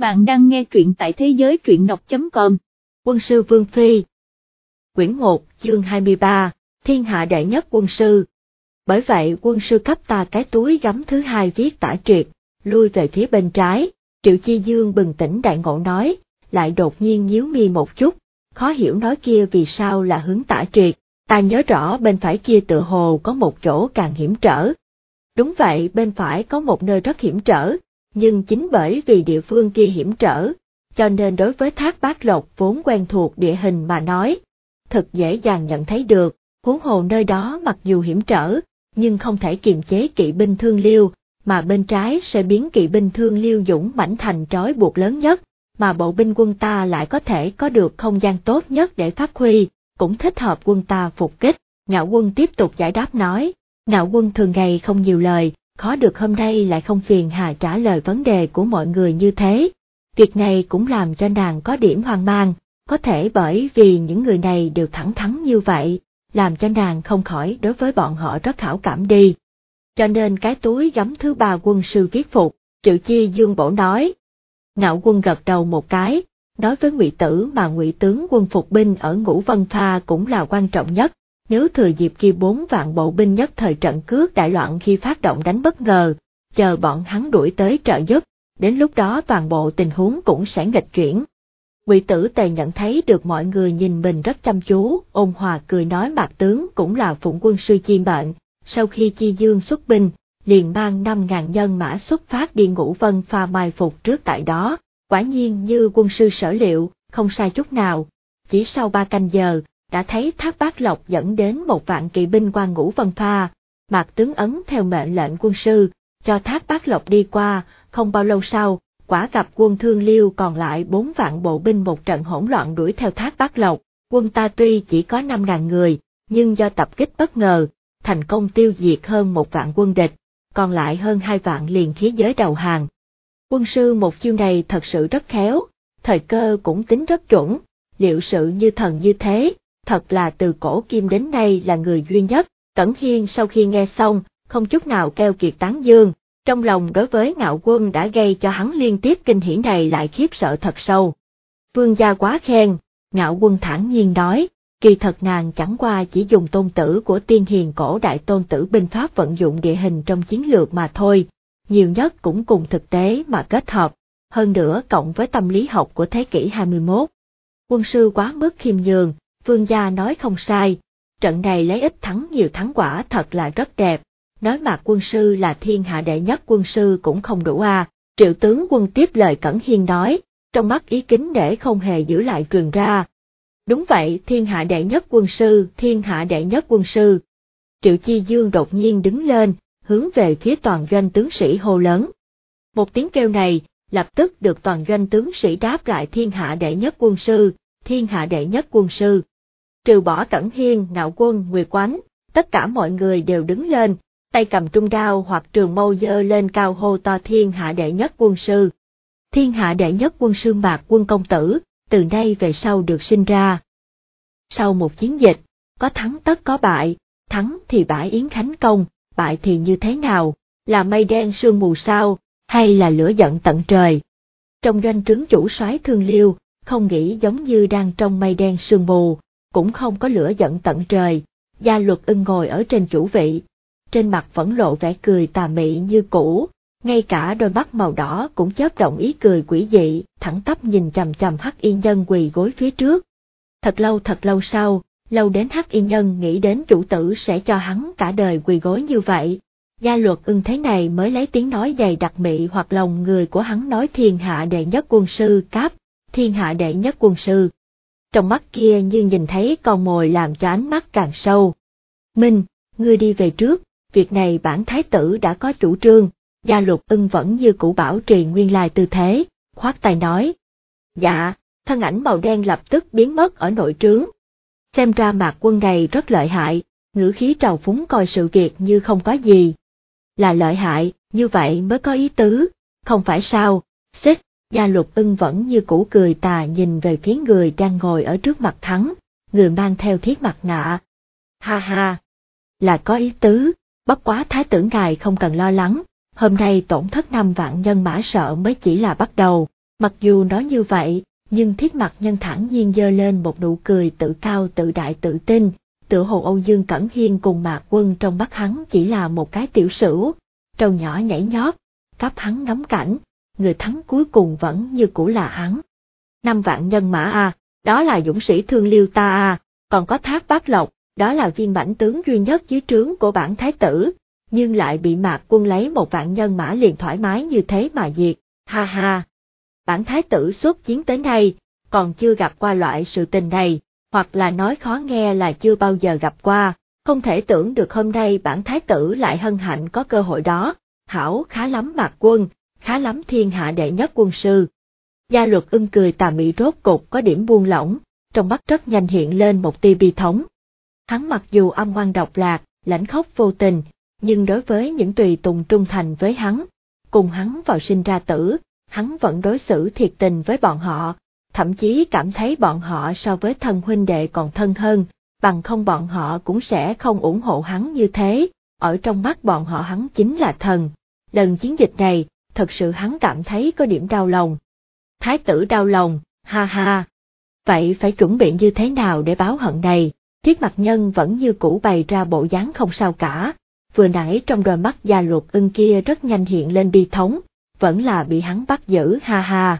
Bạn đang nghe truyện tại thế giới truyện đọc.com. Quân sư Vương Phi Quyển 1, chương 23, Thiên hạ đệ nhất quân sư. Bởi vậy quân sư cấp ta cái túi gắm thứ hai viết tả triệt, lui về phía bên trái, Triệu Chi Dương bừng tỉnh đại ngộ nói, lại đột nhiên nhíu mi một chút, khó hiểu nói kia vì sao là hướng tả triệt, ta nhớ rõ bên phải kia tựa hồ có một chỗ càng hiểm trở. Đúng vậy bên phải có một nơi rất hiểm trở, nhưng chính bởi vì địa phương kia hiểm trở, cho nên đối với thác bát lộc vốn quen thuộc địa hình mà nói, thật dễ dàng nhận thấy được, huống hồ nơi đó mặc dù hiểm trở, nhưng không thể kiềm chế kỵ binh thương liêu, mà bên trái sẽ biến kỵ binh thương liêu dũng mãnh thành trói buộc lớn nhất, mà bộ binh quân ta lại có thể có được không gian tốt nhất để phát huy, cũng thích hợp quân ta phục kích. Ngạo quân tiếp tục giải đáp nói, ngạo quân thường ngày không nhiều lời, khó được hôm nay lại không phiền hà trả lời vấn đề của mọi người như thế. Việc này cũng làm cho nàng có điểm hoang mang, có thể bởi vì những người này đều thẳng thắn như vậy, làm cho nàng không khỏi đối với bọn họ rất hảo cảm đi. Cho nên cái túi gắm thứ ba quân sư viết phục, Triệu Chi Dương Bổ nói. Ngạo quân gật đầu một cái, nói với ngụy Tử mà ngụy tướng quân phục binh ở Ngũ Vân Pha cũng là quan trọng nhất, nếu thừa dịp khi bốn vạn bộ binh nhất thời trận cướp đại loạn khi phát động đánh bất ngờ, chờ bọn hắn đuổi tới trợ giúp, đến lúc đó toàn bộ tình huống cũng sẽ nghịch chuyển. Quỷ tử tề nhận thấy được mọi người nhìn mình rất chăm chú, ôn hòa cười nói mạc tướng cũng là phụng quân sư chi bệnh, sau khi chi dương xuất binh, liền mang năm ngàn nhân mã xuất phát đi ngũ vân pha mai phục trước tại đó, quả nhiên như quân sư sở liệu, không sai chút nào. Chỉ sau ba canh giờ, đã thấy Thác Bát Lộc dẫn đến một vạn kỵ binh qua ngũ vân pha, mạc tướng ấn theo mệnh lệnh quân sư, cho Thác Bát Lộc đi qua, không bao lâu sau, quả gặp quân thương liêu còn lại bốn vạn bộ binh một trận hỗn loạn đuổi theo Thác Bát Lộc, quân ta tuy chỉ có năm ngàn người, nhưng do tập kích bất ngờ, thành công tiêu diệt hơn một vạn quân địch, còn lại hơn hai vạn liền khí giới đầu hàng. Quân sư một chiêu này thật sự rất khéo, thời cơ cũng tính rất chuẩn, liệu sự như thần như thế, thật là từ cổ kim đến nay là người duy nhất, Cẩn Hiên sau khi nghe xong, không chút nào keo kiệt tán dương, trong lòng đối với ngạo quân đã gây cho hắn liên tiếp kinh hiển này lại khiếp sợ thật sâu. Vương gia quá khen, ngạo quân thản nhiên nói, kỳ thật nàng chẳng qua chỉ dùng tôn tử của tiên hiền cổ đại tôn tử binh pháp vận dụng địa hình trong chiến lược mà thôi, nhiều nhất cũng cùng thực tế mà kết hợp, hơn nữa cộng với tâm lý học của thế kỷ 21. Quân sư quá mức khiêm nhường, vương gia nói không sai, trận này lấy ít thắng nhiều thắng quả thật là rất đẹp, nói mà quân sư là thiên hạ đệ nhất quân sư cũng không đủ à, triệu tướng quân tiếp lời Cẩn Hiên nói, trong mắt ý kính để không hề giữ lại truyền ra. Đúng vậy, thiên hạ đệ nhất quân sư, thiên hạ đệ nhất quân sư. Triệu Chi Dương đột nhiên đứng lên, hướng về phía toàn doanh tướng sĩ hô lớn. Một tiếng kêu này, lập tức được toàn doanh tướng sĩ đáp lại thiên hạ đệ nhất quân sư, thiên hạ đệ nhất quân sư trừ bỏ Cẩn Hiên, Ngạo Quân, Nguyệt quán tất cả mọi người đều đứng lên, tay cầm trung đao hoặc trường mâu dơ lên cao hô to thiên hạ đệ nhất quân sư. Thiên hạ đệ nhất quân sư mạc quân công tử, từ nay về sau được sinh ra. Sau một chiến dịch, có thắng tất có bại, thắng thì bãi yến khánh công, bại thì như thế nào, là mây đen sương mù sao, hay là lửa giận tận trời. Trong doanh trướng chủ soái thương liêu, không nghĩ giống như đang trong mây đen sương mù, cũng không có lửa giận tận trời, gia luật ưng ngồi ở trên chủ vị, trên mặt vẫn lộ vẻ cười tà mị như cũ, ngay cả đôi mắt màu đỏ cũng chớp động ý cười quỷ dị, thẳng tắp nhìn chằm chằm hắc yên nhân quỳ gối phía trước. Thật lâu thật lâu sau, lâu đến hắc yên nhân nghĩ đến chủ tử sẽ cho hắn cả đời quỳ gối như vậy. Gia luật ưng thế này mới lấy tiếng nói dày đặc mị hoặc lòng người của hắn nói thiên hạ đệ nhất quân sư cáp, thiên hạ đệ nhất quân sư, trong mắt kia như nhìn thấy con mồi làm cho ánh mắt càng sâu. Minh, ngươi đi về trước, việc này bản thái tử đã có chủ trương, gia lục ưng vẫn như cũ bảo trì nguyên lai tư thế, khoát tay nói. Dạ, thân ảnh màu đen lập tức biến mất ở nội trướng. Xem ra mạc quân này rất lợi hại, ngữ khí trào phúng coi sự việc như không có gì. Là lợi hại, như vậy mới có ý tứ, không phải sao, xích, Gia lục ưng vẫn như cũ cười tà nhìn về phía người đang ngồi ở trước mặt thắng, người mang theo thiết mặt nạ. Ha ha! Là có ý tứ, bất quá thái tử ngài không cần lo lắng, hôm nay tổn thất năm vạn nhân mã sợ mới chỉ là bắt đầu, Mặc dù nói như vậy, nhưng thiết mặt nhân thẳng nhiên dơ lên một nụ cười tự cao tự đại tự tin, tự hồ Âu Dương Cẩn Hiên cùng Mạc Quân trong mắt hắn chỉ là một cái tiểu sửu, trâu nhỏ nhảy nhót, cắp hắn ngắm cảnh, người thắng cuối cùng vẫn như cũ là hắn. Năm vạn nhân mã a, đó là dũng sĩ thương liêu ta a, còn có thác bát lộc, đó là viên mãnh tướng duy nhất dưới trướng của bản thái tử, nhưng lại bị mạc quân lấy một vạn nhân mã liền thoải mái như thế mà diệt, ha ha. Bản thái tử xuất chiến tới nay, còn chưa gặp qua loại sự tình này, hoặc là nói khó nghe là chưa bao giờ gặp qua, không thể tưởng được hôm nay bản thái tử lại hân hạnh có cơ hội đó, hảo khá lắm mạc quân, khá lắm thiên hạ đệ nhất quân sư. Gia luật ưng cười tà mị rốt cục có điểm buông lỏng, trong mắt rất nhanh hiện lên một tia bi thống. Hắn mặc dù âm ngoan độc lạc, lãnh khóc vô tình, nhưng đối với những tùy tùng trung thành với hắn, cùng hắn vào sinh ra tử, hắn vẫn đối xử thiệt tình với bọn họ, thậm chí cảm thấy bọn họ so với thân huynh đệ còn thân hơn, bằng không bọn họ cũng sẽ không ủng hộ hắn như thế, ở trong mắt bọn họ hắn chính là thần. Lần chiến dịch này, thật sự hắn cảm thấy có điểm đau lòng. Thái tử đau lòng, ha ha. Vậy phải chuẩn bị như thế nào để báo hận này? Thiết mặt nhân vẫn như cũ bày ra bộ dáng không sao cả, vừa nãy trong đôi mắt gia luật ưng kia rất nhanh hiện lên bi thống, vẫn là bị hắn bắt giữ ha ha.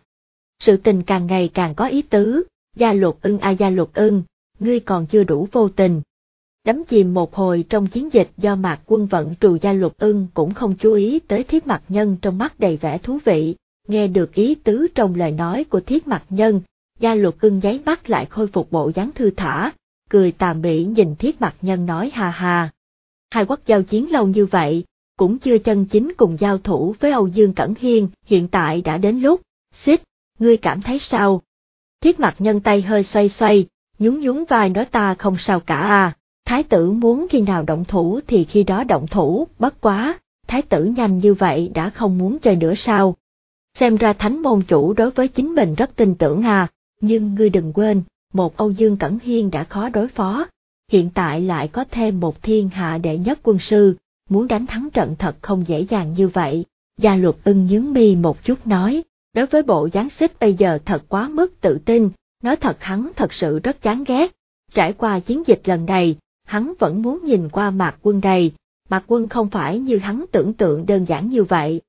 Sự tình càng ngày càng có ý tứ, gia luật ưng a gia luật ưng, ngươi còn chưa đủ vô tình. Đắm chìm một hồi trong chiến dịch do mạc quân vận trù gia luật ưng cũng không chú ý tới thiết mặt nhân trong mắt đầy vẻ thú vị, nghe được ý tứ trong lời nói của thiết mặt nhân, gia luật ưng giấy mắt lại khôi phục bộ dáng thư thả, cười tà mị nhìn thiết mặt nhân nói hà hà Hai quốc giao chiến lâu như vậy, cũng chưa chân chính cùng giao thủ với Âu Dương Cẩn Hiên, hiện tại đã đến lúc, xích, ngươi cảm thấy sao? Thiết mặt nhân tay hơi xoay xoay, nhún nhún vai nói ta không sao cả à, thái tử muốn khi nào động thủ thì khi đó động thủ, bất quá, thái tử nhanh như vậy đã không muốn chơi nữa sao? Xem ra thánh môn chủ đối với chính mình rất tin tưởng à, nhưng ngươi đừng quên, một Âu Dương Cẩn Hiên đã khó đối phó, hiện tại lại có thêm một thiên hạ đệ nhất quân sư, muốn đánh thắng trận thật không dễ dàng như vậy. Gia luật ưng nhướng mi một chút nói, đối với bộ gián xích bây giờ thật quá mức tự tin, nói thật hắn thật sự rất chán ghét. Trải qua chiến dịch lần này, hắn vẫn muốn nhìn qua mạc quân đầy, mạc quân không phải như hắn tưởng tượng đơn giản như vậy.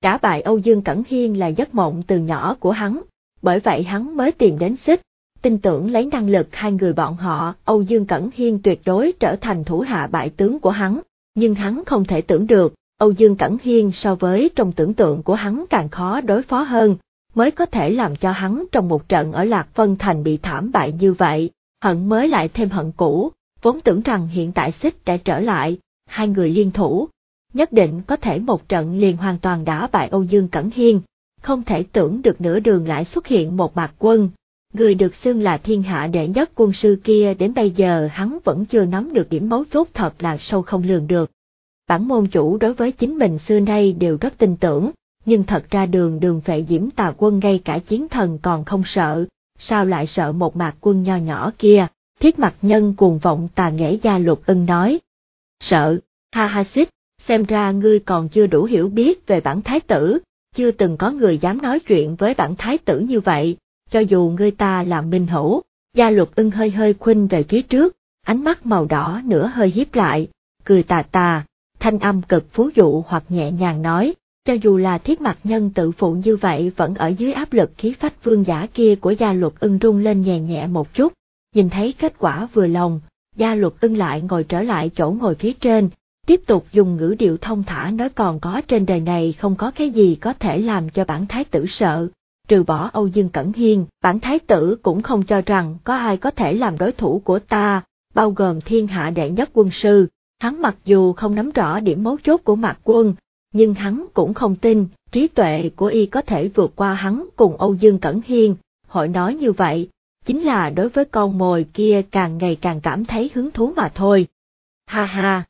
Cả bại Âu Dương Cẩn Hiên là giấc mộng từ nhỏ của hắn, bởi vậy hắn mới tìm đến xích, tin tưởng lấy năng lực hai người bọn họ, Âu Dương Cẩn Hiên tuyệt đối trở thành thủ hạ bại tướng của hắn, nhưng hắn không thể tưởng được, Âu Dương Cẩn Hiên so với trong tưởng tượng của hắn càng khó đối phó hơn, mới có thể làm cho hắn trong một trận ở Lạc Vân Thành bị thảm bại như vậy, hận mới lại thêm hận cũ, vốn tưởng rằng hiện tại xích đã trở lại, hai người liên thủ, nhất định có thể một trận liền hoàn toàn đả bại Âu Dương Cẩn Hiên, không thể tưởng được nửa đường lại xuất hiện một mạc quân, người được xưng là thiên hạ đệ nhất quân sư kia đến bây giờ hắn vẫn chưa nắm được điểm mấu chốt thật là sâu không lường được. Bản môn chủ đối với chính mình xưa nay đều rất tin tưởng, nhưng thật ra đường đường vệ diễm tà quân ngay cả chiến thần còn không sợ, sao lại sợ một mạc quân nho nhỏ kia, thiết mặt nhân cuồng vọng tà nghẽ gia lục ưng nói. Sợ, ha ha xích, xem ra ngươi còn chưa đủ hiểu biết về bản thái tử, chưa từng có người dám nói chuyện với bản thái tử như vậy, cho dù ngươi ta là minh hữu, gia lục ưng hơi hơi khuynh về phía trước, ánh mắt màu đỏ nửa hơi hiếp lại, cười tà tà, thanh âm cực phú dụ hoặc nhẹ nhàng nói, cho dù là thiết mặt nhân tự phụ như vậy vẫn ở dưới áp lực khí phách vương giả kia của gia luật ưng rung lên nhẹ nhẹ một chút, nhìn thấy kết quả vừa lòng, gia luật ưng lại ngồi trở lại chỗ ngồi phía trên, tiếp tục dùng ngữ điệu thông thả nói còn có trên đời này không có cái gì có thể làm cho bản thái tử sợ, trừ bỏ Âu Dương Cẩn Hiên, bản thái tử cũng không cho rằng có ai có thể làm đối thủ của ta, bao gồm thiên hạ đệ nhất quân sư. Hắn mặc dù không nắm rõ điểm mấu chốt của mạc quân, nhưng hắn cũng không tin trí tuệ của y có thể vượt qua hắn cùng Âu Dương Cẩn Hiên. Hội nói như vậy, chính là đối với con mồi kia càng ngày càng cảm thấy hứng thú mà thôi. Ha ha!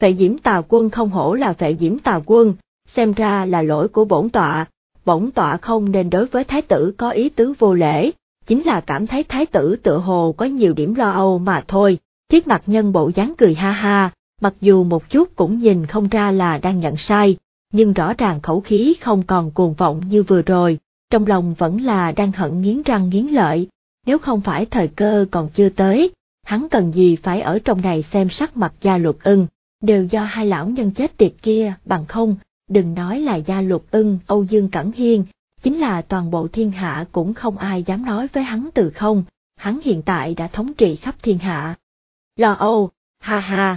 Vệ diễm tào quân không hổ là vệ diễm tào quân, xem ra là lỗi của bổn tọa, bổn tọa không nên đối với thái tử có ý tứ vô lễ, chính là cảm thấy thái tử tựa hồ có nhiều điểm lo âu mà thôi. Thiết mặt nhân bộ dáng cười ha ha, mặc dù một chút cũng nhìn không ra là đang nhận sai, nhưng rõ ràng khẩu khí không còn cuồng vọng như vừa rồi. trong lòng vẫn là đang hận nghiến răng nghiến lợi, nếu không phải thời cơ còn chưa tới, hắn cần gì phải ở trong này xem sắc mặt gia luật ưng, đều do hai lão nhân chết tiệt kia, bằng không, đừng nói là gia luật ưng, Âu Dương Cẩn Hiên, chính là toàn bộ thiên hạ cũng không ai dám nói với hắn từ không, hắn hiện tại đã thống trị khắp thiên hạ. Lo âu, ha ha.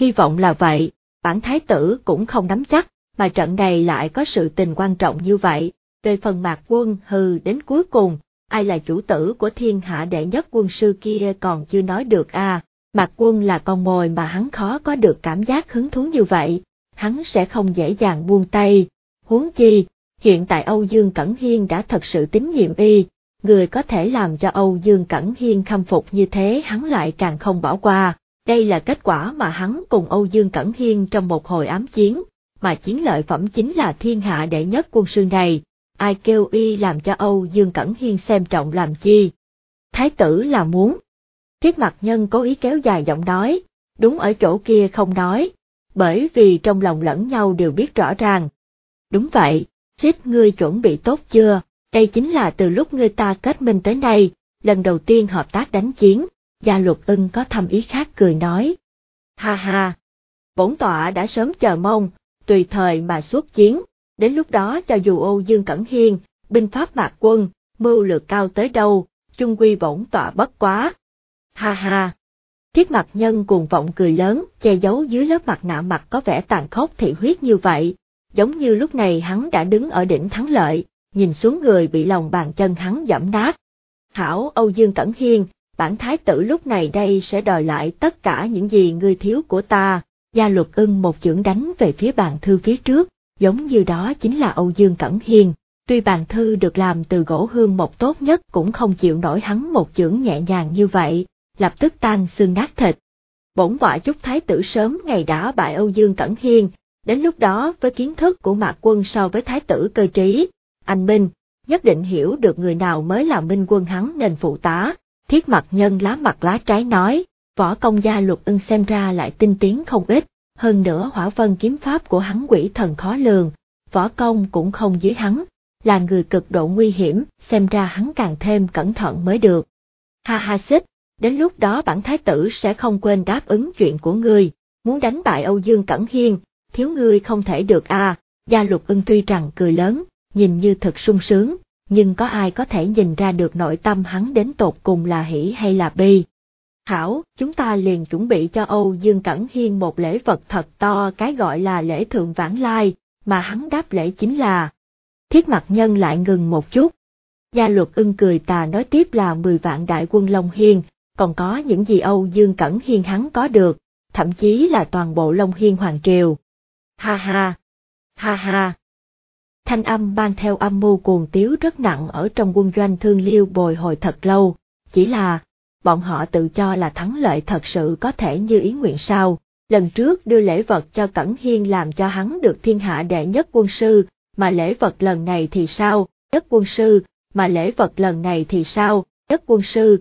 Hy vọng là vậy, bản thái tử cũng không nắm chắc, mà trận này lại có sự tình quan trọng như vậy, về phần mạc quân hừ đến cuối cùng, ai là chủ tử của thiên hạ đệ nhất quân sư kia còn chưa nói được à, mạc quân là con mồi mà hắn khó có được cảm giác hứng thú như vậy, hắn sẽ không dễ dàng buông tay, huống chi, hiện tại Âu Dương Cẩn Hiên đã thật sự tín nhiệm y, người có thể làm cho Âu Dương Cẩn Hiên khâm phục như thế hắn lại càng không bỏ qua, đây là kết quả mà hắn cùng Âu Dương Cẩn Hiên trong một hồi ám chiến, mà chiến lợi phẩm chính là thiên hạ đệ nhất quân sư này, ai kêu y làm cho Âu Dương Cẩn Hiên xem trọng làm chi. Thái tử là muốn. Thiết mặt nhân cố ý kéo dài giọng nói, đúng ở chỗ kia không nói, bởi vì trong lòng lẫn nhau đều biết rõ ràng. Đúng vậy, xích ngươi chuẩn bị tốt chưa, đây chính là từ lúc ngươi ta kết minh tới nay, lần đầu tiên hợp tác đánh chiến, gia luật ưng có thầm ý khác cười nói. Ha ha, bổn tọa đã sớm chờ mong, tùy thời mà xuất chiến, đến lúc đó cho dù Âu Dương Cẩn Hiên, binh pháp mạc quân, mưu lược cao tới đâu, chung quy bổn tọa bất quá. Ha ha! Thiết mặt nhân cuồng vọng cười lớn, che giấu dưới lớp mặt nạ mặt có vẻ tàn khốc thị huyết như vậy, giống như lúc này hắn đã đứng ở đỉnh thắng lợi, nhìn xuống người bị lòng bàn chân hắn giẫm nát. Hảo Âu Dương Cẩn Hiên, bản thái tử lúc này đây sẽ đòi lại tất cả những gì ngươi thiếu của ta, gia luật ưng một chưởng đánh về phía bàn thư phía trước, giống như đó chính là Âu Dương Cẩn Hiền. Tuy bàn thư được làm từ gỗ hương mộc tốt nhất cũng không chịu nổi hắn một chưởng nhẹ nhàng như vậy, lập tức tan xương nát thịt. Bổn quả chúc thái tử sớm ngày đã bại Âu Dương Cẩn Hiên, đến lúc đó với kiến thức của mạc quân so với thái tử cơ trí, anh Minh, nhất định hiểu được người nào mới là minh quân hắn nên phụ tá. Thiết mặt nhân lá mặt lá trái nói, võ công gia luật ưng xem ra lại tinh tiến không ít, hơn nữa hỏa vân kiếm pháp của hắn quỷ thần khó lường, võ công cũng không dưới hắn, là người cực độ nguy hiểm, xem ra hắn càng thêm cẩn thận mới được. Ha ha xích, đến lúc đó bản thái tử sẽ không quên đáp ứng chuyện của ngươi, muốn đánh bại Âu Dương Cẩn Hiên, thiếu ngươi không thể được à, gia lục ưng tuy rằng cười lớn, nhìn như thật sung sướng, nhưng có ai có thể nhìn ra được nội tâm hắn đến tột cùng là hỷ hay là bi. Hảo, chúng ta liền chuẩn bị cho Âu Dương Cẩn Hiên một lễ vật thật to cái gọi là lễ thượng vãng lai, mà hắn đáp lễ chính là. Thiết mặt nhân lại ngừng một chút. Gia luật ưng cười tà nói tiếp là 10 vạn đại quân Long Hiên, còn có những gì Âu Dương Cẩn Hiên hắn có được, thậm chí là toàn bộ Long Hiên Hoàng Triều. Ha ha! Ha ha! Thanh âm mang theo âm mưu cuồng tiếu rất nặng ở trong quân doanh thương liêu bồi hồi thật lâu, chỉ là, bọn họ tự cho là thắng lợi thật sự có thể như ý nguyện sao. Lần trước đưa lễ vật cho Cẩn Hiên làm cho hắn được thiên hạ đệ nhất quân sư, mà lễ vật lần này thì sao, nhất quân sư, mà lễ vật lần này thì sao, nhất quân sư,